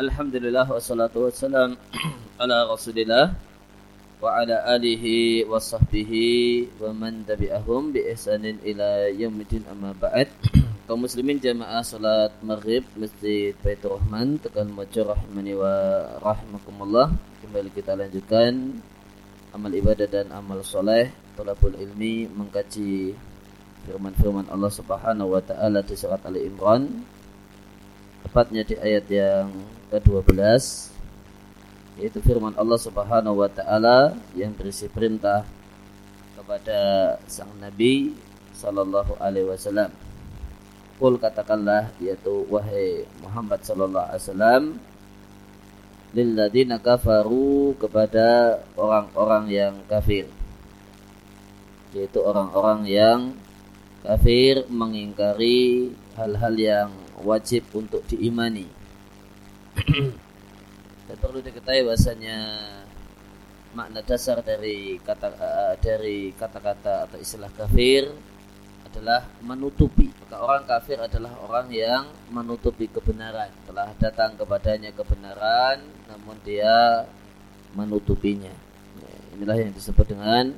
Alhamdulillah wassalatu wassalam ala Rasulillah wa ala alihi wa sahbihi wa man tabi'ahum bi ihsanin ila yaumil amma ba'd. Kaum muslimin jamaah salat maghrib Masjid Baitur Rahman tekan Mojo rahimani wa rahimakumullah. Kembali kita lanjutkan amal ibadah dan amal soleh Tolabul ilmi mengkaji firman-firman Allah Subhanahu wa taala di surat Ali Imran tepatnya di ayat yang ke-12 yaitu firman Allah Subhanahu wa taala yang berisi perintah kepada sang nabi sallallahu alaihi wasallam. Qul katakanlah yaitu wahai Muhammad sallallahu alaihi wasallam lilladzina kafaru kepada orang-orang yang kafir yaitu orang-orang yang kafir mengingkari hal-hal yang wajib untuk diimani dan perlu diketahui bahasanya makna dasar dari kata uh, dari kata-kata atau istilah kafir adalah menutupi. Maka orang kafir adalah orang yang menutupi kebenaran. Telah datang kepadanya kebenaran, namun dia menutupinya. Ya, inilah yang disebut dengan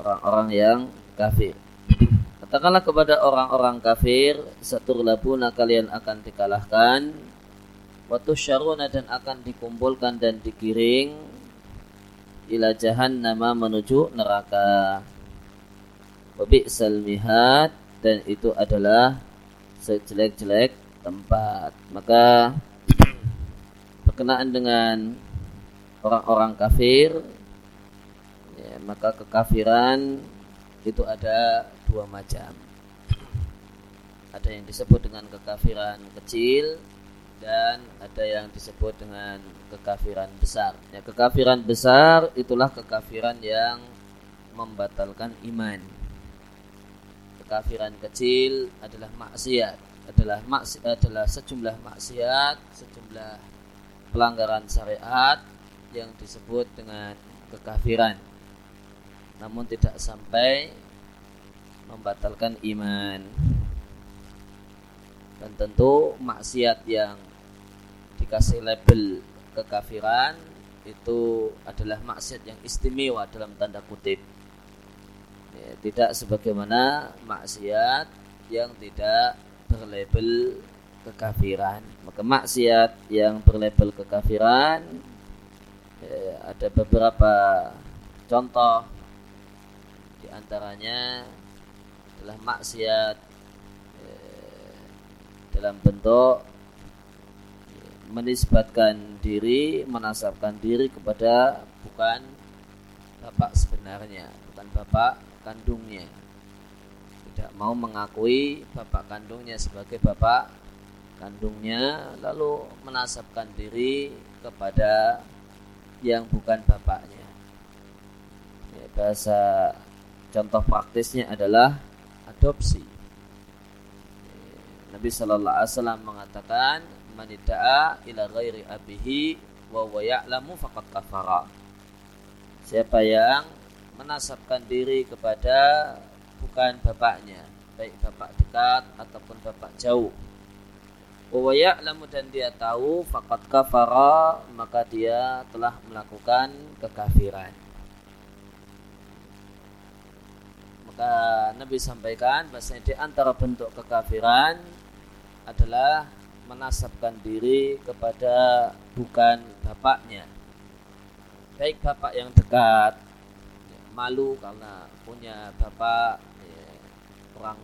orang-orang yang kafir. Katakanlah kepada orang-orang kafir, satu labuna kalian akan dikalahkan Waktu syaruna dan akan dikumpulkan dan digiring ila nama menuju neraka. Wabi salmihat dan itu adalah sejelek-jelek tempat. Maka berkenaan dengan orang-orang kafir, ya, maka kekafiran itu ada dua macam. Ada yang disebut dengan kekafiran kecil, dan ada yang disebut dengan kekafiran besar. Ya, kekafiran besar itulah kekafiran yang membatalkan iman. Kekafiran kecil adalah maksiat, adalah maksiat adalah sejumlah maksiat, sejumlah pelanggaran syariat yang disebut dengan kekafiran. Namun tidak sampai membatalkan iman. Dan tentu maksiat yang dikasih label kekafiran itu adalah maksiat yang istimewa dalam tanda kutip. Ya, tidak sebagaimana maksiat yang tidak berlabel kekafiran. Maka maksiat yang berlabel kekafiran ya, ada beberapa contoh. Di antaranya adalah maksiat ya, dalam bentuk menisbatkan diri, menasabkan diri kepada bukan bapak sebenarnya, bukan bapak kandungnya. Tidak mau mengakui bapak kandungnya sebagai bapak kandungnya, lalu menasabkan diri kepada yang bukan bapaknya. Ya, bahasa contoh praktisnya adalah adopsi. Nabi Shallallahu Alaihi Wasallam mengatakan manida'a ila ghairi abihi wa wa ya'lamu faqad kafara. Siapa yang menasabkan diri kepada bukan bapaknya, baik bapak dekat ataupun bapak jauh. Wa ya'lamu dan dia tahu faqad kafara, maka dia telah melakukan kekafiran. Nabi sampaikan bahasanya di antara bentuk kekafiran adalah menasabkan diri kepada bukan bapaknya. Baik bapak yang dekat malu karena punya bapak ya, orang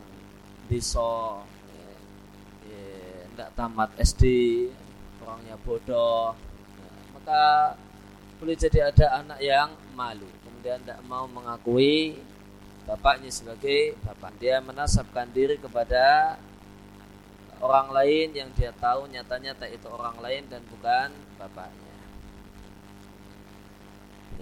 desa tidak ya, tamat SD orangnya bodoh ya, maka boleh jadi ada anak yang malu kemudian tidak mau mengakui bapaknya sebagai bapak dia menasabkan diri kepada orang lain yang dia tahu nyata-nyata itu orang lain dan bukan bapaknya.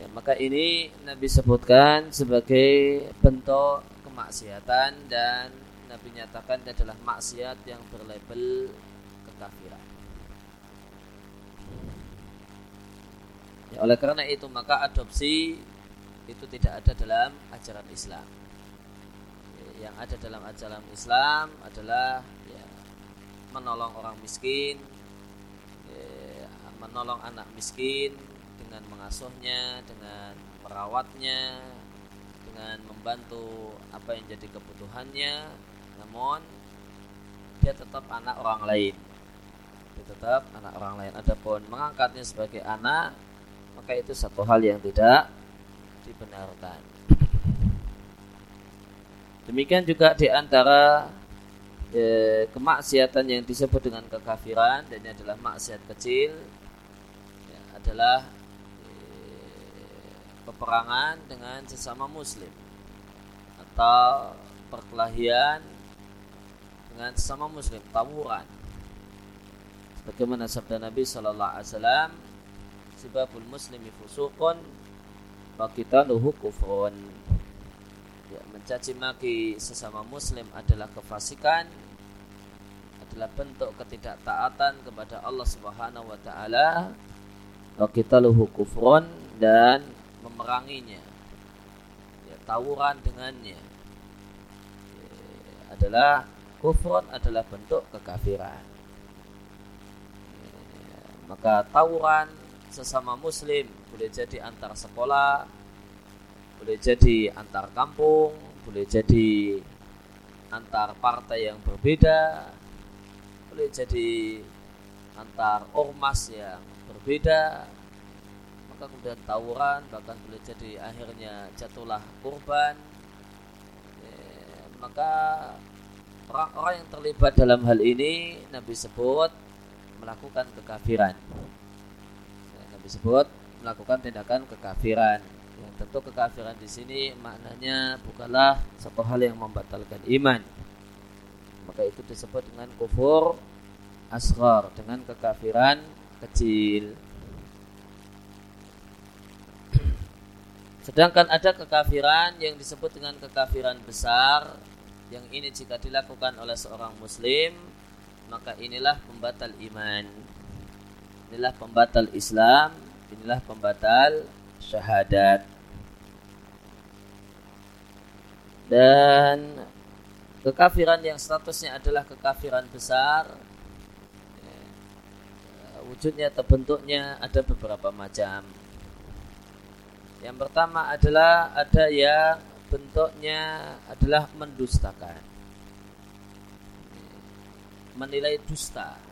Ya, maka ini Nabi sebutkan sebagai bentuk kemaksiatan dan Nabi nyatakan adalah maksiat yang berlabel kekafiran. Ya, oleh karena itu maka adopsi itu tidak ada dalam ajaran Islam. Ya, yang ada dalam ajaran Islam adalah menolong orang miskin, menolong anak miskin dengan mengasuhnya, dengan merawatnya, dengan membantu apa yang jadi kebutuhannya, namun dia tetap anak orang lain. Dia tetap anak orang lain. Adapun mengangkatnya sebagai anak, maka itu satu hal yang tidak dibenarkan. Demikian juga di antara e, kemaksiatan yang disebut dengan kekafiran dan ini adalah maksiat kecil ya, adalah e, peperangan dengan sesama muslim atau perkelahian dengan sesama muslim tawuran bagaimana sabda Nabi sallallahu alaihi wasallam sebabul muslimi fusuqun wa qitaluhu kufrun ya, mencaci maki sesama muslim adalah kefasikan adalah bentuk ketidaktaatan kepada Allah Subhanahu wa taala. Wa qitaluhu kufrun dan memeranginya. Ya, tawuran dengannya. Ya, adalah kufrun adalah bentuk kekafiran. Ya, maka tawuran sesama muslim boleh jadi antar sekolah boleh jadi antar kampung, boleh jadi antar partai yang berbeda, boleh jadi antar ormas yang berbeda, maka kemudian tawuran bahkan boleh jadi akhirnya jatuhlah korban. Ya, maka orang-orang yang terlibat dalam hal ini Nabi sebut melakukan kekafiran. Ya, Nabi sebut melakukan tindakan kekafiran tentu kekafiran di sini maknanya bukanlah satu hal yang membatalkan iman. Maka itu disebut dengan kufur asghar, dengan kekafiran kecil. Sedangkan ada kekafiran yang disebut dengan kekafiran besar yang ini jika dilakukan oleh seorang muslim maka inilah pembatal iman. Inilah pembatal Islam, inilah pembatal syahadat. dan kekafiran yang statusnya adalah kekafiran besar. Wujudnya atau bentuknya ada beberapa macam. Yang pertama adalah ada yang bentuknya adalah mendustakan. Menilai dusta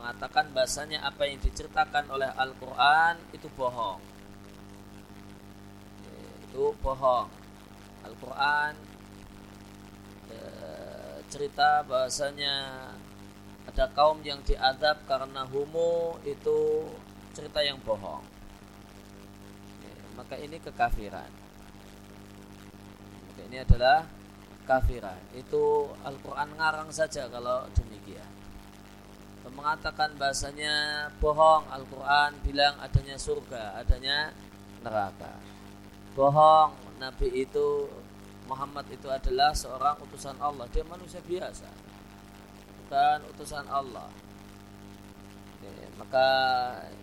mengatakan bahasanya apa yang diceritakan oleh Al-Quran itu bohong. Itu bohong. Al-Quran e, cerita bahasanya ada kaum yang diadab karena homo itu cerita yang bohong. E, maka ini kekafiran. Maka ini adalah kafiran. Itu Al-Quran ngarang saja kalau mengatakan bahasanya bohong Al-Quran bilang adanya surga adanya neraka. Bohong Nabi itu Muhammad itu adalah seorang utusan Allah. Dia manusia biasa. Bukan utusan Allah. Oke, maka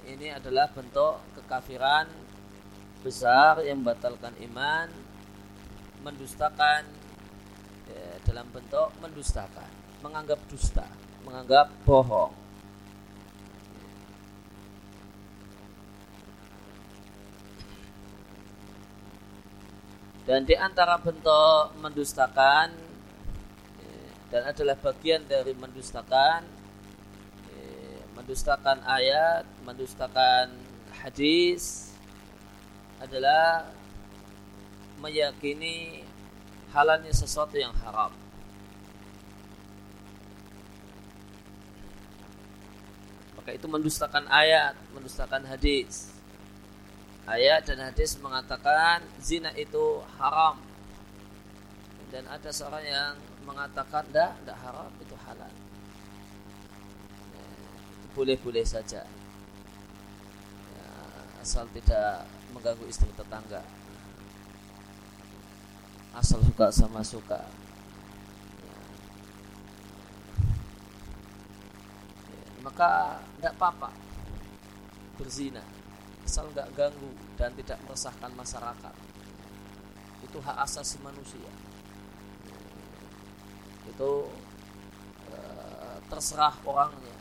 ini adalah bentuk kekafiran besar yang membatalkan iman mendustakan ya, dalam bentuk mendustakan menganggap dusta menganggap bohong. Dan di antara bentuk mendustakan eh, dan adalah bagian dari mendustakan eh, mendustakan ayat mendustakan hadis adalah meyakini halalnya sesuatu yang haram maka itu mendustakan ayat mendustakan hadis. Ayat dan hadis mengatakan zina itu haram. Dan ada seorang yang mengatakan tidak tidak haram itu halal. Boleh-boleh saja. Ya, asal tidak mengganggu istri tetangga. Asal suka sama suka maka tidak apa-apa. Berzina. Asal nggak ganggu dan tidak meresahkan masyarakat. Itu hak asasi manusia. Itu e, terserah orangnya.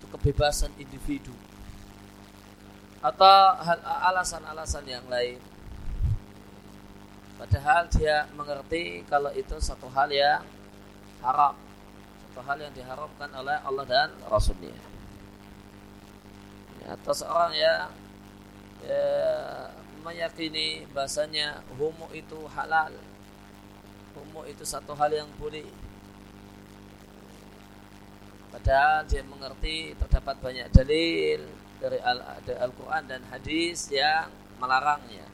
Itu kebebasan individu. Atau alasan-alasan yang lain. Padahal dia mengerti kalau itu satu hal yang haram satu hal yang diharamkan oleh Allah dan Rasulnya ya, atau seorang yang ya, meyakini bahasanya homo itu halal homo itu satu hal yang boleh Padahal dia mengerti terdapat banyak dalil dari Al-Quran dan hadis yang melarangnya.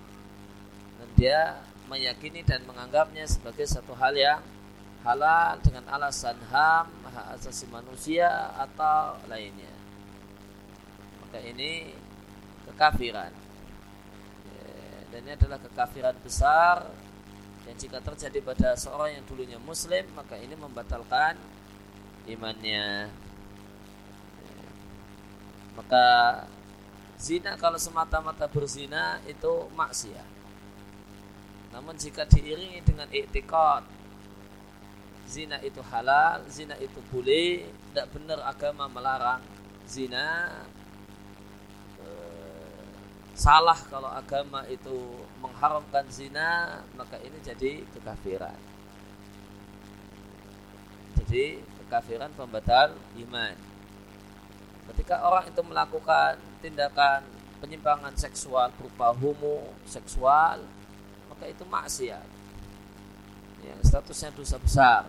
Dan dia meyakini dan menganggapnya sebagai satu hal yang halal dengan alasan HAM, hak asasi manusia atau lainnya. Maka ini kekafiran. Dan ini adalah kekafiran besar yang jika terjadi pada seorang yang dulunya muslim maka ini membatalkan imannya maka zina kalau semata-mata berzina itu maksiat namun jika diiringi dengan iktikad zina itu halal zina itu boleh tidak benar agama melarang zina eh, salah kalau agama itu mengharamkan zina maka ini jadi kekafiran jadi kekafiran pembatal iman. Ketika orang itu melakukan tindakan penyimpangan seksual berupa homo seksual, maka itu maksiat. Ya, statusnya dosa besar.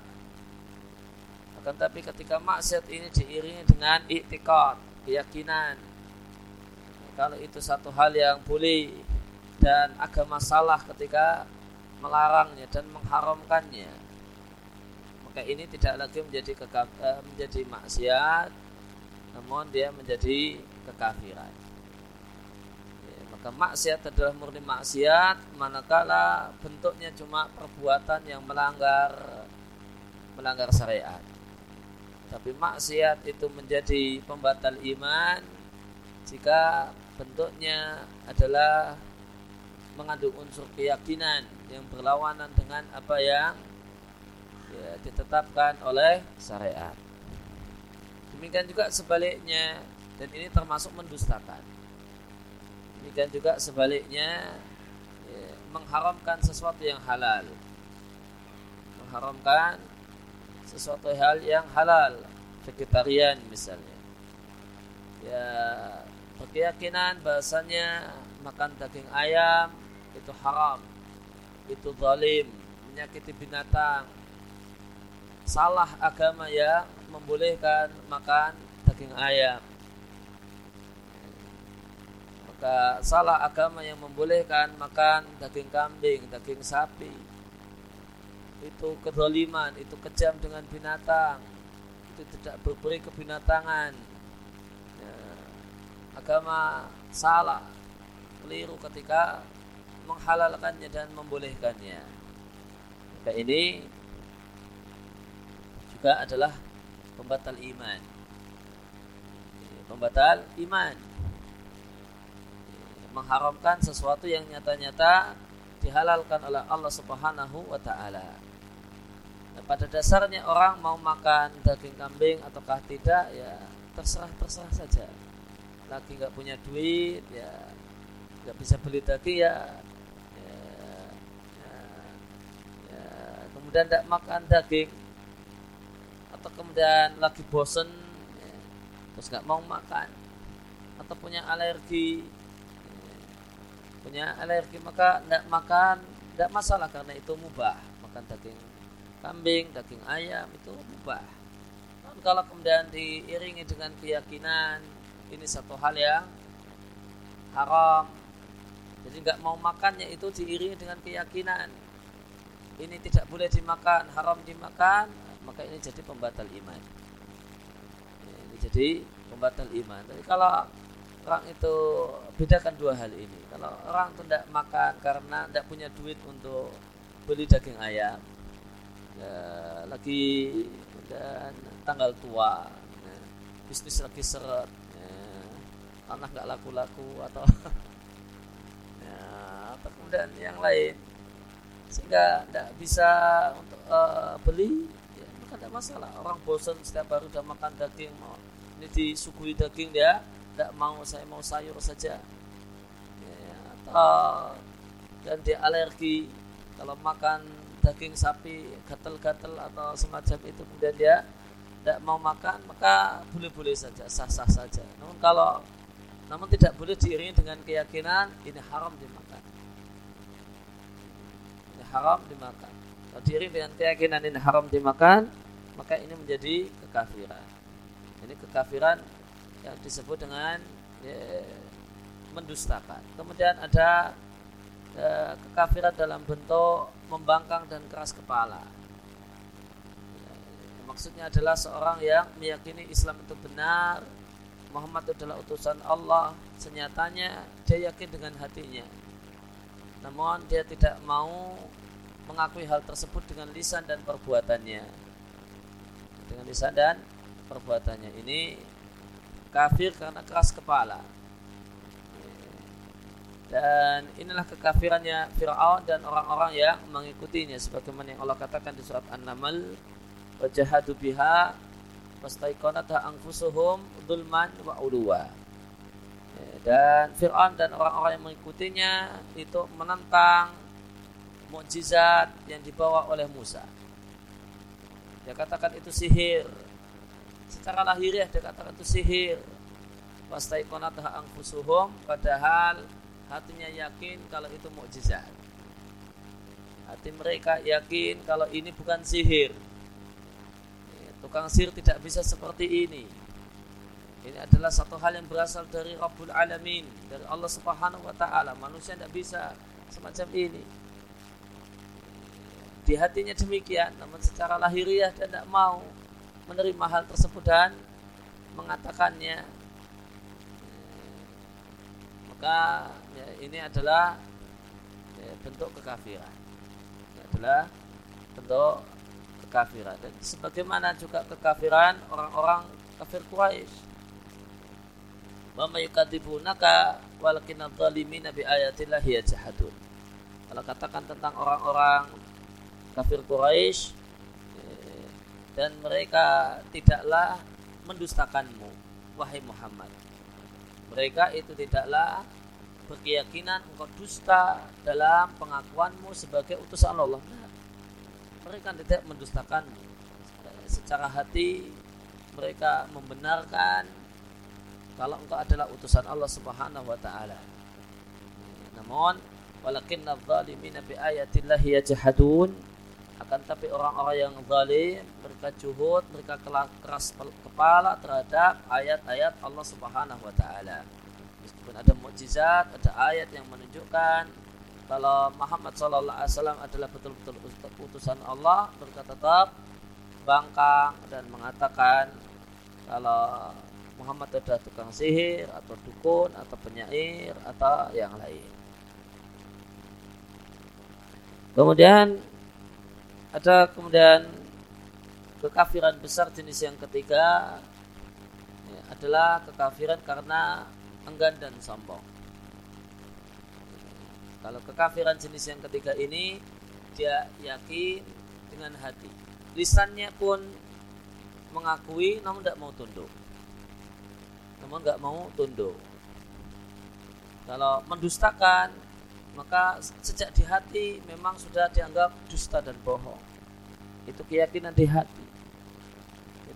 Akan tapi ketika maksiat ini diiringi dengan iktikad, keyakinan, kalau itu satu hal yang boleh dan agama salah ketika melarangnya dan mengharamkannya maka ini tidak lagi menjadi kekaf, eh, menjadi maksiat namun dia menjadi kekafiran. Ya, maka maksiat adalah murni maksiat manakala bentuknya cuma perbuatan yang melanggar melanggar syariat tapi maksiat itu menjadi pembatal iman jika bentuknya adalah mengandung unsur keyakinan yang berlawanan dengan apa yang ya, ditetapkan oleh syariat. Demikian juga sebaliknya dan ini termasuk mendustakan. Demikian juga sebaliknya ya, mengharamkan sesuatu yang halal. Mengharamkan sesuatu hal yang halal, vegetarian misalnya. Ya, berkeyakinan bahasanya makan daging ayam itu haram, itu zalim, menyakiti binatang, salah agama yang membolehkan makan daging ayam. Maka salah agama yang membolehkan makan daging kambing, daging sapi itu kedoliman, itu kejam dengan binatang itu tidak berberi kebinatangan ya, agama salah keliru ketika menghalalkannya dan membolehkannya maka ini juga adalah pembatal iman. Pembatal iman. Mengharamkan sesuatu yang nyata-nyata dihalalkan oleh Allah Subhanahu wa taala. Pada dasarnya orang mau makan daging kambing ataukah tidak ya terserah terserah saja. Lagi nggak punya duit ya nggak bisa beli daging ya, ya, ya, ya kemudian tidak makan daging atau kemudian lagi bosen ya, terus nggak mau makan atau punya alergi ya, punya alergi maka tidak makan tidak masalah karena itu mubah makan daging kambing daging ayam itu mubah. Dan kalau kemudian diiringi dengan keyakinan ini satu hal yang haram. Jadi nggak mau makannya itu diiringi dengan keyakinan. Ini tidak boleh dimakan haram dimakan maka ini jadi pembatal iman. Ini jadi pembatal iman. Tapi kalau orang itu bedakan dua hal ini. Kalau orang itu tidak makan karena tidak punya duit untuk beli daging ayam ya, lagi dan tanggal tua. Ya, bisnis lagi seret. Ya, tanah nggak laku-laku atau ya, atau kemudian yang lain? Sehingga tidak bisa untuk uh, beli tidak masalah. Orang bosan setiap hari udah makan daging mau ini disuguhi daging dia tidak mau saya mau sayur saja. Ya, atau dan dia alergi kalau makan daging sapi gatel-gatel atau semacam itu kemudian dia tidak mau makan maka boleh-boleh saja sah-sah saja. Namun kalau namun tidak boleh diiringi dengan keyakinan ini haram dimakan. Ini haram dimakan. Kalau diiringi dengan keyakinan ini haram dimakan maka ini menjadi kekafiran. Ini kekafiran yang disebut dengan ya, mendustakan. Kemudian ada ya, kekafiran dalam bentuk membangkang dan keras kepala. Ya, maksudnya adalah seorang yang meyakini Islam itu benar Muhammad adalah utusan Allah senyatanya dia yakin dengan hatinya. Namun dia tidak mau mengakui hal tersebut dengan lisan dan perbuatannya. Dengan lisan dan perbuatannya. Ini kafir karena keras kepala dan inilah kekafirannya Fir'aun dan orang-orang yang mengikutinya. Sebagaimana yang Allah katakan di surat An-Naml wajahadu biha wastaiqanatha anfusuhum dulman wa uluwa. Dan Fir'aun dan orang-orang yang mengikutinya itu menentang mukjizat yang dibawa oleh Musa. Dia katakan itu sihir. Secara lahiriah dia katakan itu sihir. Wastaiqanatha anfusuhum padahal hatinya yakin kalau itu mukjizat. Hati mereka yakin kalau ini bukan sihir. Tukang sihir tidak bisa seperti ini. Ini adalah satu hal yang berasal dari Rabbul Alamin, dari Allah Subhanahu wa taala. Manusia tidak bisa semacam ini. Di hatinya demikian, namun secara lahiriah dia tidak mau menerima hal tersebut dan mengatakannya maka ya, ini adalah ya, bentuk kekafiran. Ini adalah bentuk kekafiran. Dan sebagaimana juga kekafiran orang-orang kafir Quraisy. Wa may yukadzibunaka walakin adh-dhalimina bi ayatillahi yajhadun kalau katakan tentang orang-orang kafir Quraisy ya, dan mereka tidaklah mendustakanmu wahai Muhammad. Mereka itu tidaklah berkeyakinan engkau dusta dalam pengakuanmu sebagai utusan Allah. Nah, mereka tidak mendustakan secara hati mereka membenarkan kalau engkau adalah utusan Allah Subhanahu wa taala. Namun walakin adh-dhalimina bi ayatillahi yajhadun akan tapi orang-orang yang zalim mereka juhud mereka keras kepala terhadap ayat-ayat Allah Subhanahu wa taala meskipun ada mukjizat ada ayat yang menunjukkan kalau Muhammad sallallahu alaihi wasallam adalah betul-betul utusan Allah mereka tetap bangkang dan mengatakan kalau Muhammad adalah tukang sihir atau dukun atau penyair atau yang lain. Kemudian ada kemudian kekafiran besar jenis yang ketiga ya, adalah kekafiran karena enggan dan sombong. Kalau kekafiran jenis yang ketiga ini dia yakin dengan hati. Lisannya pun mengakui namun tidak mau tunduk. Namun nggak mau tunduk. Kalau mendustakan maka sejak di hati memang sudah dianggap dusta dan bohong itu keyakinan di hati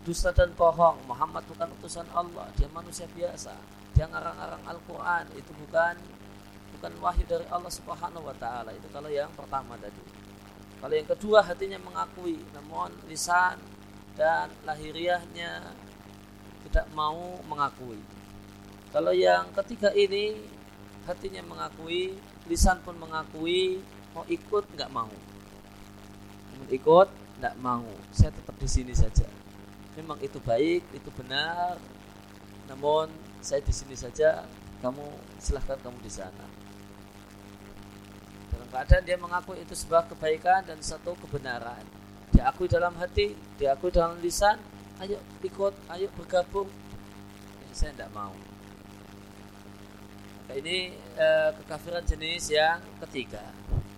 dusta dan bohong Muhammad bukan utusan Allah dia manusia biasa dia ngarang-ngarang Al-Quran itu bukan bukan wahyu dari Allah Subhanahu Wa Taala. Itu kalau yang pertama tadi. Kalau yang kedua hatinya mengakui. Namun lisan dan lahiriahnya tidak mau mengakui. Kalau yang ketiga ini hatinya mengakui lisan pun mengakui mau ikut nggak mau. Mau ikut nggak mau. Saya tetap di sini saja. Memang itu baik itu benar. Namun saya di sini saja. Kamu silahkan kamu di sana. Dalam keadaan dia mengaku itu sebuah kebaikan dan satu kebenaran. Dia akui dalam hati dia akui dalam lisan. Ayo ikut ayo bergabung. Saya tidak mau. Ini eh, kekafiran jenis yang ketiga.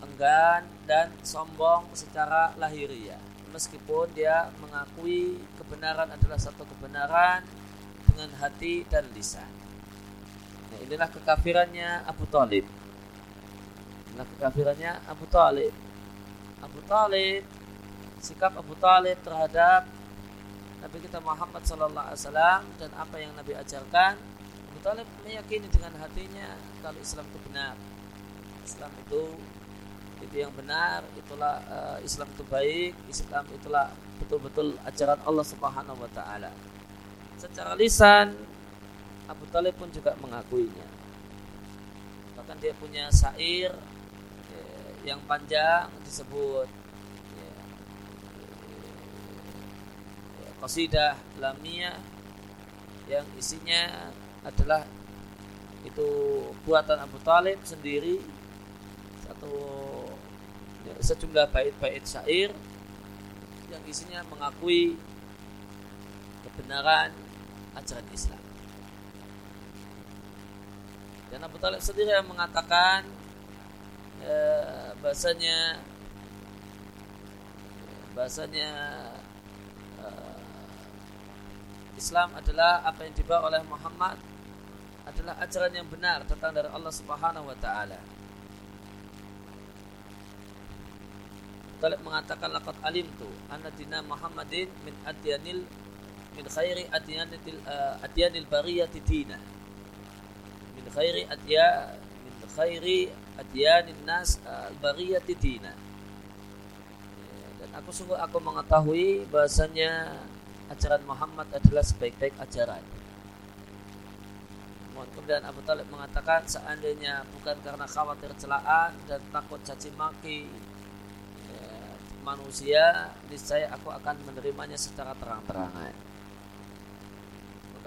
Enggan dan sombong secara lahiriah. Meskipun dia mengakui kebenaran adalah satu kebenaran dengan hati dan lisan. Nah, inilah kekafirannya Abu Talib. Inilah kekafirannya Abu Talib. Abu Talib, sikap Abu Talib terhadap Nabi kita Muhammad Sallallahu Alaihi Wasallam dan apa yang Nabi ajarkan, Abu Talib meyakini dengan hatinya kalau Islam itu benar. Islam itu itu yang benar, itulah uh, Islam itu baik, Islam itulah betul-betul ajaran Allah Subhanahu wa taala. Secara lisan Abu Talib pun juga mengakuinya. Bahkan dia punya syair eh, yang panjang disebut qasidah lamiyah yang isinya adalah itu buatan Abu Talib sendiri satu ya, sejumlah bait-bait syair yang isinya mengakui kebenaran ajaran Islam. Dan Abu Talib sendiri yang mengatakan eh, bahasanya bahasanya eh, Islam adalah apa yang dibawa oleh Muhammad adalah ajaran yang benar datang dari Allah Subhanahu wa taala. Talib mengatakan laqad alimtu anna dina Muhammadin min adyanil min khairi adyanil uh, adyanil bariyati dina. Min khairi adya min khairi adyanin nas uh, bariyati dina. Dan aku sungguh aku mengetahui bahasanya ajaran Muhammad adalah sebaik-baik ajaran. Kemudian Abu Talib mengatakan seandainya bukan karena khawatir celaan dan takut caci maki manusia niscaya aku akan menerimanya secara terang-terangan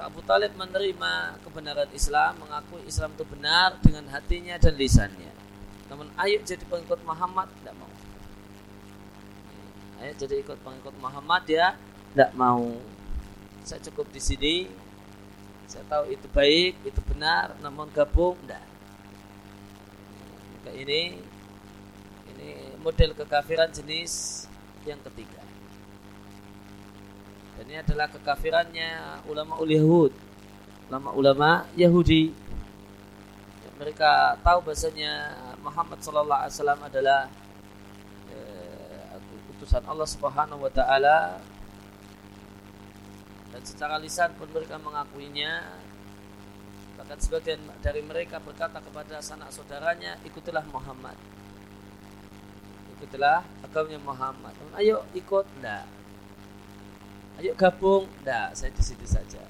maka Abu Talib menerima kebenaran Islam mengakui Islam itu benar dengan hatinya dan lisannya. Namun ayo jadi pengikut Muhammad tidak mau. Ayo jadi ikut pengikut Muhammad ya tidak mau. Saya cukup di sini. Saya tahu itu baik itu benar namun gabung tidak. Maka ini ini model kekafiran jenis yang ketiga. Dan ini adalah kekafirannya ulama Yahud, ulama-ulama Yahudi. Mereka tahu bahasanya Muhammad Sallallahu Alaihi Wasallam adalah eh, utusan Allah Subhanahu Wa Taala dan secara lisan pun mereka mengakuinya bahkan sebagian dari mereka berkata kepada sanak saudaranya ikutilah Muhammad ikutlah agamanya Muhammad. Ayo ikut, enggak. Ayo gabung, enggak. Saya di sini saja.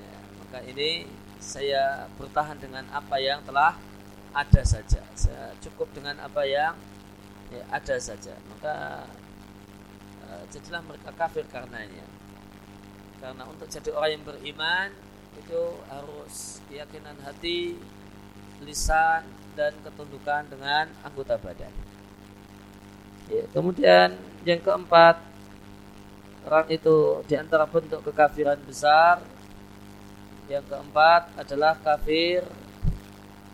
Ya, maka ini saya bertahan dengan apa yang telah ada saja. Saya cukup dengan apa yang ya, ada saja. Maka uh, jadilah mereka kafir karenanya. Karena untuk jadi orang yang beriman itu harus keyakinan hati, lisan dan ketundukan dengan anggota badan. Ya, kemudian yang keempat orang itu di antara bentuk kekafiran besar. Yang keempat adalah kafir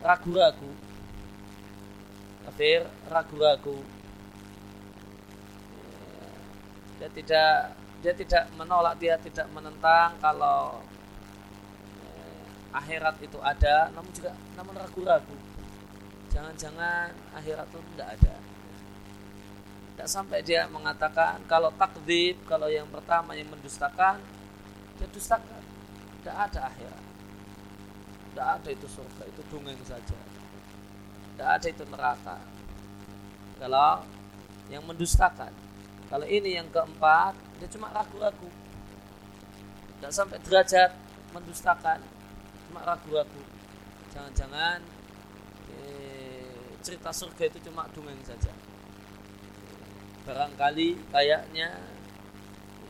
ragu-ragu. Kafir ragu-ragu. Dia tidak dia tidak menolak dia tidak menentang kalau eh, akhirat itu ada namun juga namun ragu-ragu. Jangan-jangan akhirat itu tidak ada tidak sampai dia mengatakan kalau takdir, kalau yang pertama yang mendustakan, dia dustakan. Tidak ada akhirat. Tidak ada itu surga, itu dongeng saja. Tidak ada itu neraka. Kalau yang mendustakan. Kalau ini yang keempat, dia cuma ragu-ragu. Tidak sampai derajat mendustakan, cuma ragu-ragu. Jangan-jangan eh, cerita surga itu cuma dongeng saja barangkali kayaknya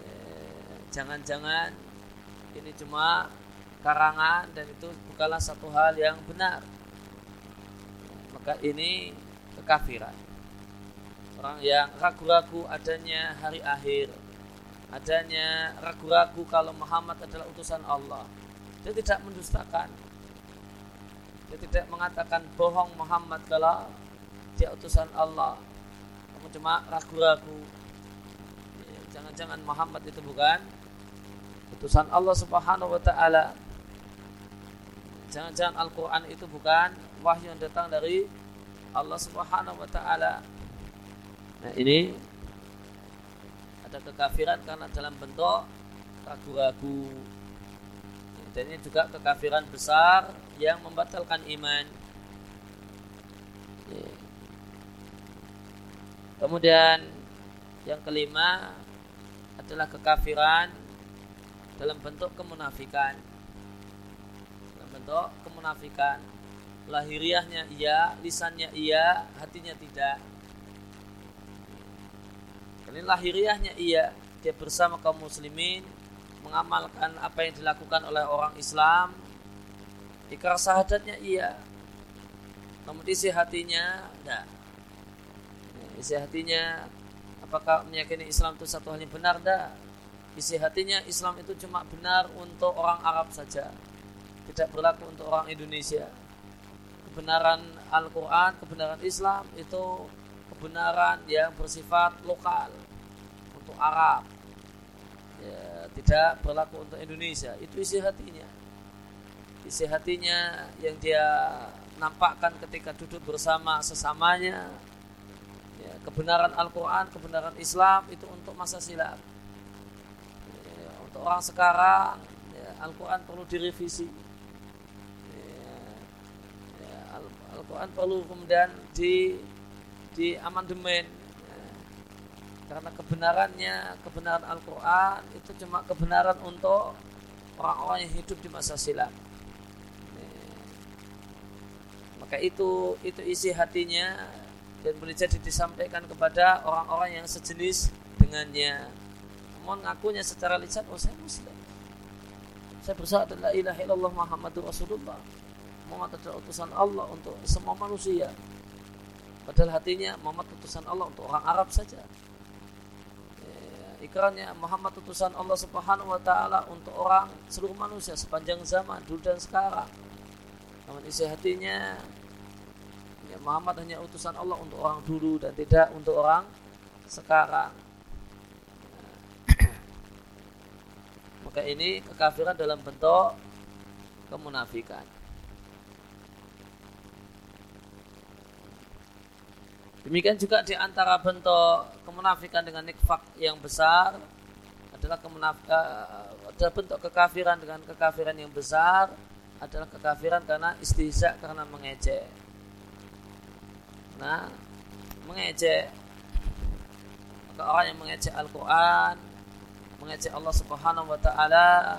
eh, jangan-jangan ini cuma karangan dan itu bukanlah satu hal yang benar. Maka ini kekafiran. Orang yang ragu-ragu adanya hari akhir adanya ragu-ragu kalau Muhammad adalah utusan Allah dia tidak mendustakan. Dia tidak mengatakan bohong Muhammad kalau dia utusan Allah cuma ragu-ragu jangan-jangan Muhammad itu bukan utusan Allah Subhanahu wa taala. Jangan-jangan Al-Qur'an itu bukan wahyu yang datang dari Allah Subhanahu wa taala. Nah, ini ada kekafiran karena dalam bentuk ragu-ragu. Dan ini juga kekafiran besar yang membatalkan iman. Kemudian yang kelima adalah kekafiran dalam bentuk kemunafikan. Dalam bentuk kemunafikan. Lahiriahnya iya, lisannya iya, hatinya tidak. Ini lahiriahnya iya, dia bersama kaum muslimin mengamalkan apa yang dilakukan oleh orang Islam. Ikrar sahadatnya iya. Namun isi hatinya tidak. Isi hatinya apakah meyakini Islam itu satu hal yang benar? Tidak. Isi hatinya Islam itu cuma benar untuk orang Arab saja. Tidak berlaku untuk orang Indonesia. Kebenaran Al-Quran, kebenaran Islam itu kebenaran yang bersifat lokal untuk Arab ya, tidak berlaku untuk Indonesia itu isi hatinya isi hatinya yang dia nampakkan ketika duduk bersama sesamanya ya, kebenaran Al-Quran kebenaran Islam itu untuk masa silam. Ya, untuk orang sekarang ya, Al-Quran perlu direvisi. Ya, ya, Al-Quran perlu kemudian di di amandemen. Karena kebenarannya kebenaran Al-Quran itu cuma kebenaran untuk orang-orang yang hidup di masa silam. Maka itu itu isi hatinya dan boleh jadi disampaikan kepada orang-orang yang sejenis dengannya. Namun ngakunya secara lisan oh saya muslim. Saya bersatu la ilaha illallah Muhammadur Rasulullah. Muhammad adalah utusan Allah untuk semua manusia. Padahal hatinya Muhammad utusan Allah untuk orang Arab saja. Ikrarnya Muhammad utusan Allah Subhanahu wa taala untuk orang seluruh manusia sepanjang zaman dulu dan sekarang. Namun isi hatinya ya Muhammad hanya utusan Allah untuk orang dulu dan tidak untuk orang sekarang. Maka ini kekafiran dalam bentuk kemunafikan. Demikian juga di antara bentuk kemunafikan dengan nikfak yang besar adalah kemunafikan eh, bentuk kekafiran dengan kekafiran yang besar adalah kekafiran karena istihza karena mengejek. Nah, mengejek. Maka orang yang mengejek Al-Qur'an, mengejek Allah Subhanahu wa taala,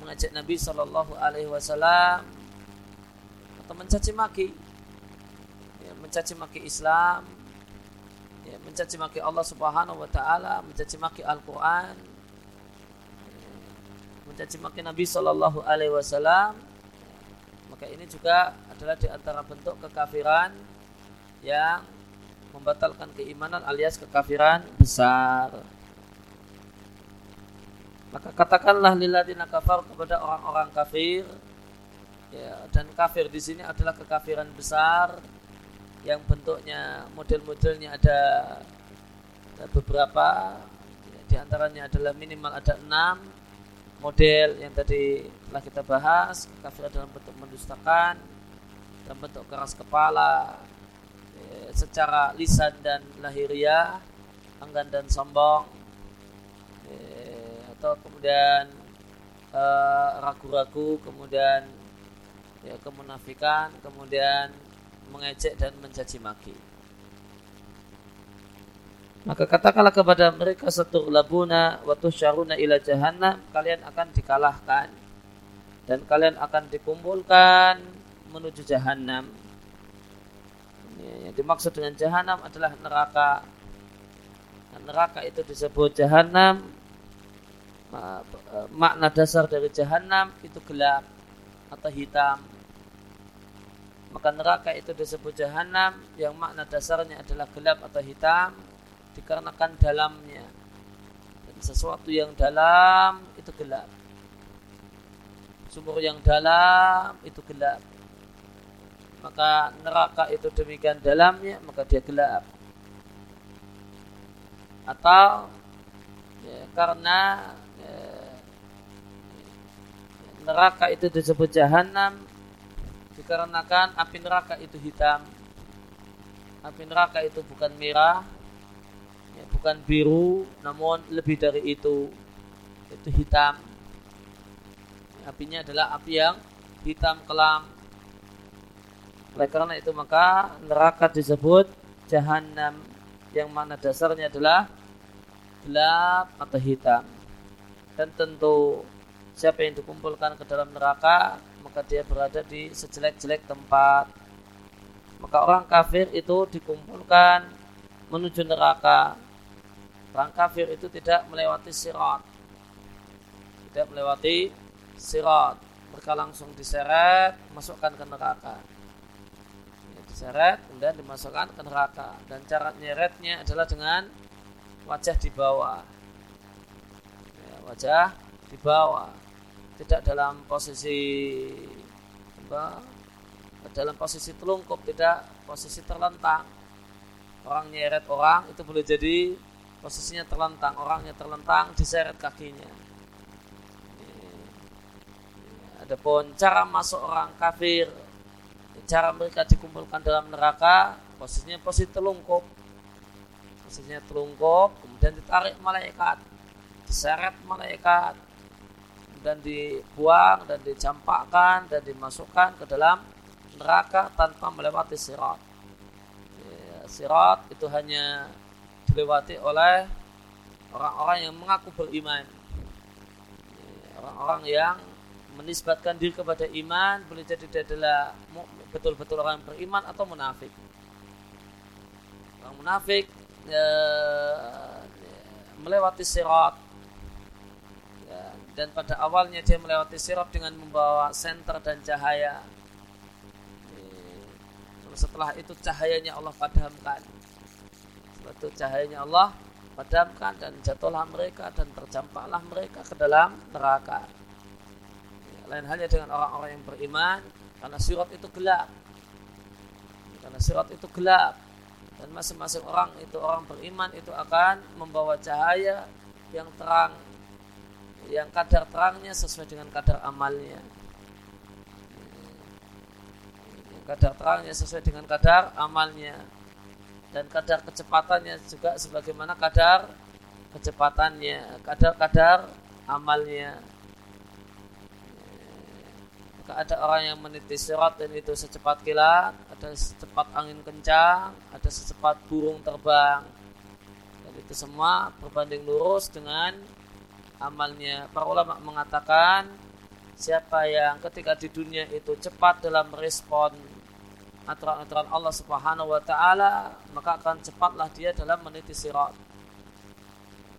mengejek Nabi sallallahu alaihi wasallam atau mencaci maki. Mencaci maki Islam, ya, mencaci maki Allah Subhanahu wa taala, mencaci maki Al-Qur'an, mencaci maki Nabi Shallallahu alaihi wasallam, maka ini juga adalah di antara bentuk kekafiran yang membatalkan keimanan alias kekafiran besar. Maka katakanlah lilladina kafar kepada orang-orang kafir. Ya, dan kafir di sini adalah kekafiran besar yang bentuknya model-modelnya ada, ada beberapa. Di antaranya adalah minimal ada enam model yang tadi telah kita bahas. Kafir dalam bentuk mendustakan dalam bentuk keras kepala secara lisan dan lahiriah enggan dan sombong ya, atau kemudian eh, ragu-ragu kemudian ya, kemunafikan kemudian mengejek dan mencaci maki. Maka katakanlah kepada mereka satu labuna waktu syaruna ila jahannam kalian akan dikalahkan dan kalian akan dikumpulkan menuju jahannam. Yang dimaksud dengan jahannam adalah neraka. Dan neraka itu disebut jahannam. Makna dasar dari jahannam itu gelap atau hitam. Maka neraka itu disebut jahanam. Yang makna dasarnya adalah gelap atau hitam dikarenakan dalamnya. Dan sesuatu yang dalam itu gelap. Sumur yang dalam itu gelap maka neraka itu demikian dalamnya maka dia gelap atau ya, karena ya, neraka itu disebut jahanam dikarenakan api neraka itu hitam. Api neraka itu bukan merah, ya, bukan biru, namun lebih dari itu, itu hitam. Apinya adalah api yang hitam kelam. Oleh karena itu maka neraka disebut jahanam yang mana dasarnya adalah gelap atau hitam. Dan tentu siapa yang dikumpulkan ke dalam neraka maka dia berada di sejelek-jelek tempat. Maka orang kafir itu dikumpulkan menuju neraka. Orang kafir itu tidak melewati sirat. Tidak melewati sirat. Mereka langsung diseret masukkan ke neraka diseret kemudian dimasukkan ke neraka. Dan cara nyeretnya adalah dengan wajah di bawah. Ya, wajah di bawah. Tidak dalam posisi apa, dalam posisi telungkup tidak. Posisi terlentang. Orang nyeret orang itu boleh jadi posisinya terlentang. Orangnya terlentang diseret kakinya. Adapun cara masuk orang kafir cara mereka dikumpulkan dalam neraka posisinya posisi telungkup posisinya telungkup kemudian ditarik malaikat diseret malaikat dan dibuang dan dicampakkan dan dimasukkan ke dalam neraka tanpa melewati sirat. Ya, sirat itu hanya dilewati oleh orang-orang yang mengaku beriman. Ya, orang-orang yang menisbatkan diri kepada iman boleh jadi dia adalah betul-betul orang beriman atau munafik. Orang munafik ya, melewati sirat. Dan pada awalnya dia melewati sirap dengan membawa senter dan cahaya. Setelah itu cahayanya Allah padamkan. Setelah itu cahayanya Allah padamkan dan jatuhlah mereka dan tercampaklah mereka ke dalam neraka lain halnya dengan orang-orang yang beriman karena sirat itu gelap. Karena sirat itu gelap. Dan masing-masing orang itu orang beriman itu akan membawa cahaya yang terang yang kadar terangnya sesuai dengan kadar amalnya. Yang kadar terangnya sesuai dengan kadar amalnya. Dan kadar kecepatannya juga sebagaimana kadar kecepatannya kadar-kadar amalnya maka ada orang yang meniti sirat dan itu secepat kilat ada secepat angin kencang ada secepat burung terbang dan itu semua berbanding lurus dengan amalnya. Para ulama mengatakan siapa yang ketika di dunia itu cepat dalam merespon aturan-aturan Allah Subhanahu wa taala, maka akan cepatlah dia dalam meniti sirat.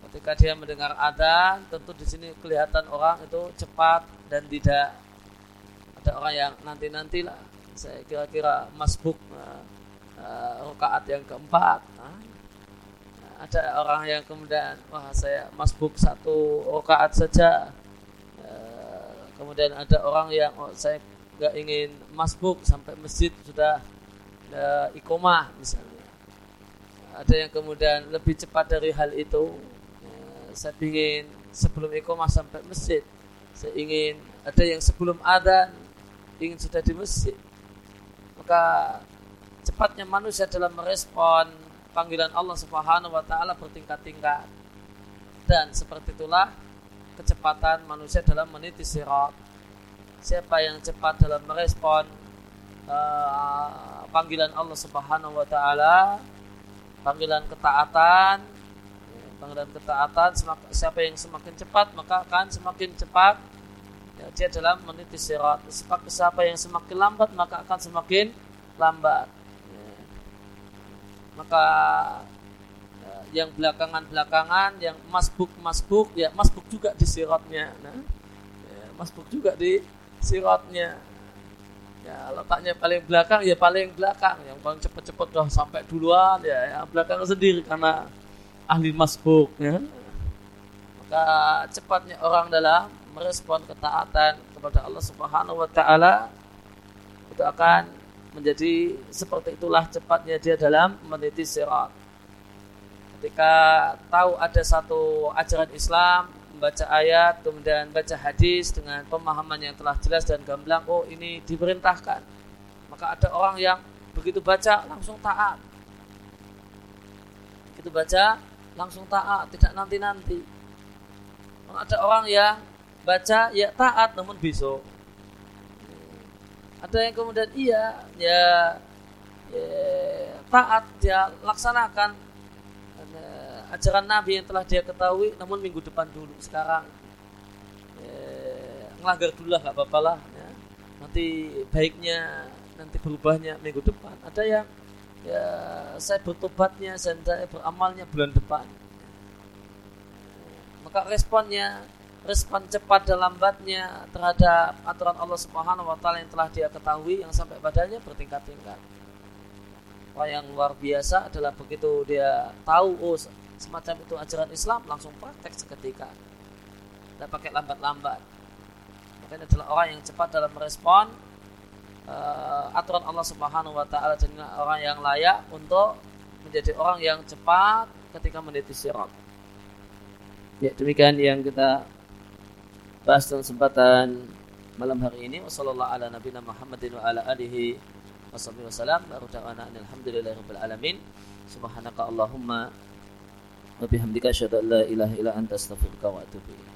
Ketika dia mendengar adzan, tentu di sini kelihatan orang itu cepat dan tidak ada orang yang nanti-nantilah saya kira-kira masbuk uh, uh, yang keempat. Ada orang yang kemudian wah saya masbuk satu rakaat saja. Eh, kemudian ada orang yang oh, saya nggak ingin masbuk sampai masjid sudah uh, ikomah misalnya. Ada yang kemudian lebih cepat dari hal itu. Uh, saya ingin sebelum ikomah sampai masjid. Saya ingin ada yang sebelum adan ingin sudah di masjid maka cepatnya manusia dalam merespon panggilan Allah Subhanahu wa taala bertingkat-tingkat. Dan seperti itulah kecepatan manusia dalam meniti sirat. Siapa yang cepat dalam merespon uh, panggilan Allah Subhanahu wa taala, panggilan ketaatan, panggilan ketaatan siapa yang semakin cepat maka akan semakin cepat ya, dia dalam meniti sirat. Siapa yang semakin lambat maka akan semakin lambat. Maka eh, yang belakangan-belakangan yang masbuk-masbuk ya masbuk juga di sirotnya nah. Ya, masbuk juga di sirotnya ya letaknya paling belakang ya paling belakang. Yang paling cepat-cepat dah sampai duluan ya yang belakang sendiri karena ahli masbuk ya. Maka cepatnya orang dalam merespon ketaatan kepada Allah Subhanahu wa taala itu akan menjadi seperti itulah cepatnya dia dalam meniti sirat. Ketika tahu ada satu ajaran Islam membaca ayat, kemudian baca hadis dengan pemahaman yang telah jelas dan gamblang, oh ini diperintahkan. Maka ada orang yang begitu baca langsung taat. Begitu baca langsung taat, tidak nanti-nanti. Ada orang yang baca ya taat namun besok. Ada yang kemudian iya ya, ya taat dia laksanakan ajaran Nabi yang telah dia ketahui namun minggu depan dulu sekarang eh, ngelanggar dulu lah gak apa-apa lah ya. nanti baiknya nanti berubahnya minggu depan ada yang ya saya bertobatnya saya beramalnya bulan depan maka responnya respon cepat dan lambatnya terhadap aturan Allah Subhanahu wa taala yang telah dia ketahui yang sampai padanya bertingkat-tingkat. Orang yang luar biasa adalah begitu dia tahu oh semacam itu ajaran Islam langsung praktek seketika tidak pakai lambat-lambat makanya adalah orang yang cepat dalam merespon uh, aturan Allah Subhanahu wa taala dan orang yang layak untuk menjadi orang yang cepat ketika meniti sirat. Ya, demikian yang kita bahas dalam kesempatan malam hari ini. Wassalamualaikum ala nabiyina Muhammadin wa ala alihi wasallam. Alhamdulillahirabbil alamin. Subhanaka Allahumma wa bihamdika asyhadu an la ilaha illa anta astaghfiruka wa atubu ilaik